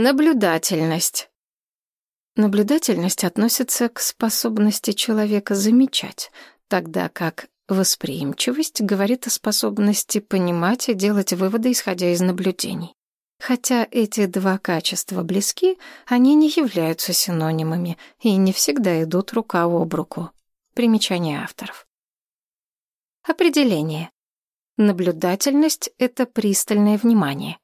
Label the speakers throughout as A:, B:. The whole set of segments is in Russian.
A: Наблюдательность. Наблюдательность относится к способности человека замечать, тогда как восприимчивость говорит о способности понимать и делать выводы, исходя из наблюдений. Хотя эти два качества близки, они не являются синонимами и не всегда идут рука об руку. Примечание авторов. Определение. Наблюдательность — это пристальное внимание.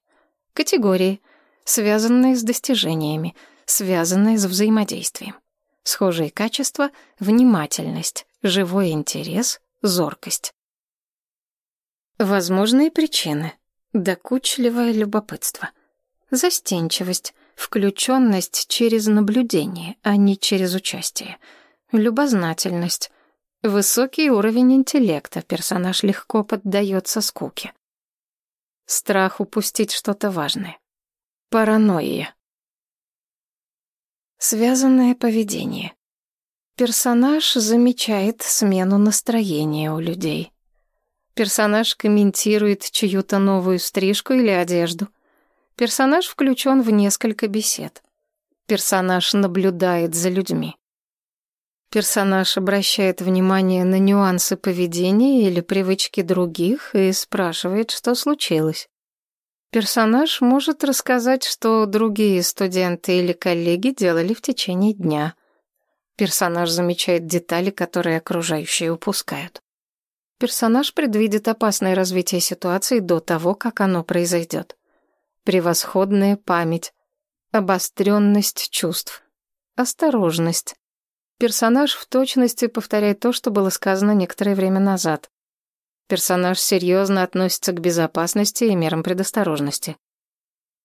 A: Категории — связанные с достижениями, связанные с взаимодействием. Схожие качества — внимательность, живой интерес, зоркость. Возможные причины — докучливое любопытство, застенчивость, включенность через наблюдение, а не через участие, любознательность, высокий уровень интеллекта, персонаж легко поддается скуке, страх упустить что-то важное. Паранойя. Связанное поведение. Персонаж замечает смену настроения у людей. Персонаж комментирует чью-то новую стрижку или одежду. Персонаж включен в несколько бесед. Персонаж наблюдает за людьми. Персонаж обращает внимание на нюансы поведения или привычки других и спрашивает, что случилось. Персонаж может рассказать, что другие студенты или коллеги делали в течение дня. Персонаж замечает детали, которые окружающие упускают. Персонаж предвидит опасное развитие ситуации до того, как оно произойдет. Превосходная память, обостренность чувств, осторожность. Персонаж в точности повторяет то, что было сказано некоторое время назад. Персонаж серьезно относится к безопасности и мерам предосторожности.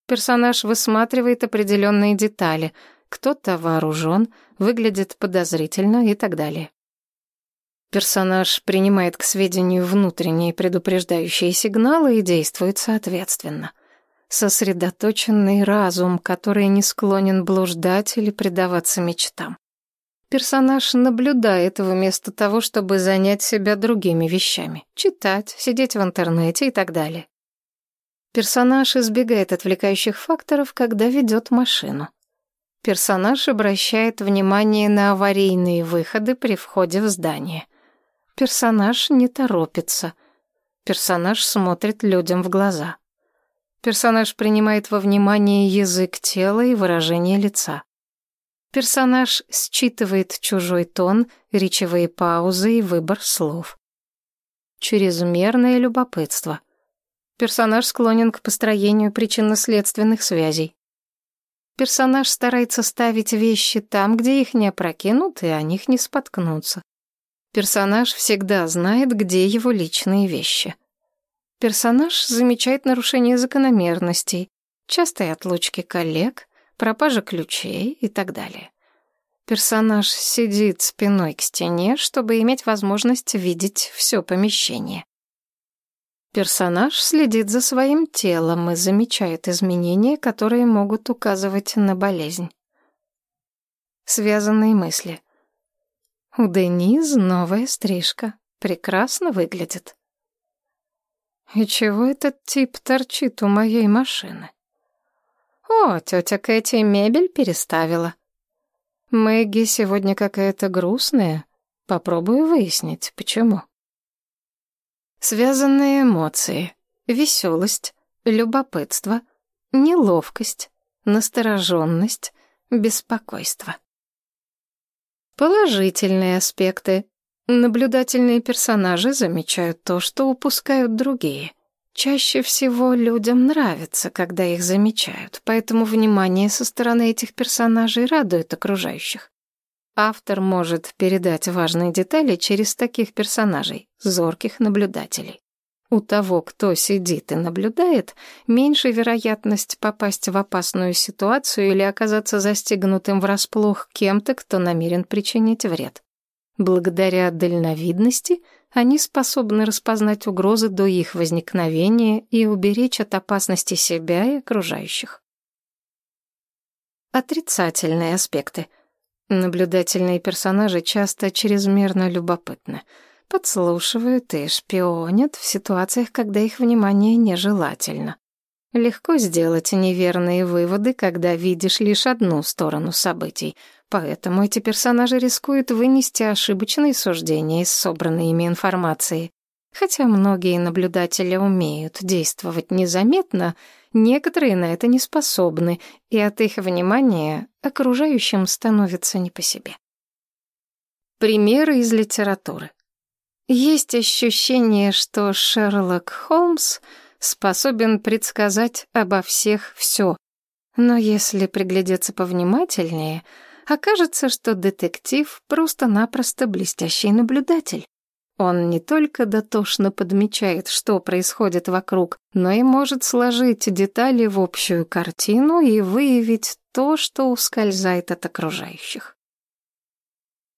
A: Персонаж высматривает определенные детали. Кто-то вооружен, выглядит подозрительно и так далее. Персонаж принимает к сведению внутренние предупреждающие сигналы и действует соответственно. Сосредоточенный разум, который не склонен блуждать или предаваться мечтам. Персонаж наблюдает вместо того, чтобы занять себя другими вещами. Читать, сидеть в интернете и так далее. Персонаж избегает отвлекающих факторов, когда ведет машину. Персонаж обращает внимание на аварийные выходы при входе в здание. Персонаж не торопится. Персонаж смотрит людям в глаза. Персонаж принимает во внимание язык тела и выражение лица. Персонаж считывает чужой тон, речевые паузы и выбор слов. Чрезмерное любопытство. Персонаж склонен к построению причинно-следственных связей. Персонаж старается ставить вещи там, где их не опрокинут и о них не споткнутся. Персонаж всегда знает, где его личные вещи. Персонаж замечает нарушение закономерностей, частые отлучки коллег, пропажа ключей и так далее. Персонаж сидит спиной к стене, чтобы иметь возможность видеть все помещение. Персонаж следит за своим телом и замечает изменения, которые могут указывать на болезнь. Связанные мысли. У Дениз новая стрижка. Прекрасно выглядит. И чего этот тип торчит у моей машины? «О, тетя Кэти мебель переставила». «Мэгги сегодня какая-то грустная. Попробую выяснить, почему». Связанные эмоции. Веселость, любопытство, неловкость, настороженность, беспокойство. Положительные аспекты. Наблюдательные персонажи замечают то, что упускают другие. Чаще всего людям нравится, когда их замечают, поэтому внимание со стороны этих персонажей радует окружающих. Автор может передать важные детали через таких персонажей, зорких наблюдателей. У того, кто сидит и наблюдает, меньше вероятность попасть в опасную ситуацию или оказаться застигнутым врасплох кем-то, кто намерен причинить вред. Благодаря дальновидности – они способны распознать угрозы до их возникновения и уберечь от опасности себя и окружающих. Отрицательные аспекты. Наблюдательные персонажи часто чрезмерно любопытны, подслушивают и шпионят в ситуациях, когда их внимание нежелательно. Легко сделать неверные выводы, когда видишь лишь одну сторону событий, поэтому эти персонажи рискуют вынести ошибочные суждения из собранной ими информации. Хотя многие наблюдатели умеют действовать незаметно, некоторые на это не способны, и от их внимания окружающим становится не по себе. Примеры из литературы. Есть ощущение, что Шерлок Холмс — способен предсказать обо всех все. Но если приглядеться повнимательнее, окажется, что детектив просто-напросто блестящий наблюдатель. Он не только дотошно подмечает, что происходит вокруг, но и может сложить детали в общую картину и выявить то, что ускользает от окружающих.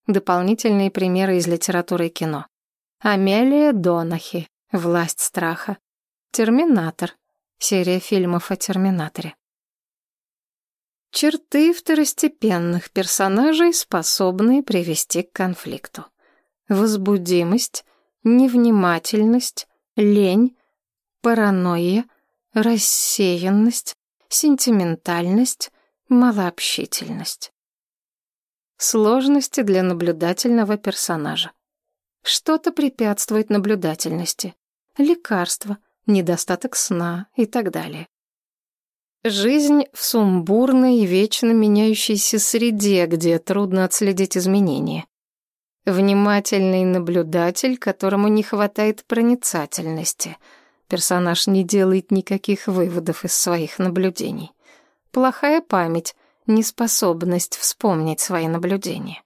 A: Дополнительные примеры из литературы и кино. Амелия Донахи «Власть страха», Терминатор. Серия фильмов о Терминаторе. Черты второстепенных персонажей, способные привести к конфликту. Возбудимость, невнимательность, лень, паранойя, рассеянность, сентиментальность, малообщительность. Сложности для наблюдательного персонажа. Что-то препятствует наблюдательности. Лекарство – недостаток сна и так далее. Жизнь в сумбурной, вечно меняющейся среде, где трудно отследить изменения. Внимательный наблюдатель, которому не хватает проницательности. Персонаж не делает никаких выводов из своих наблюдений. Плохая память, неспособность вспомнить свои наблюдения.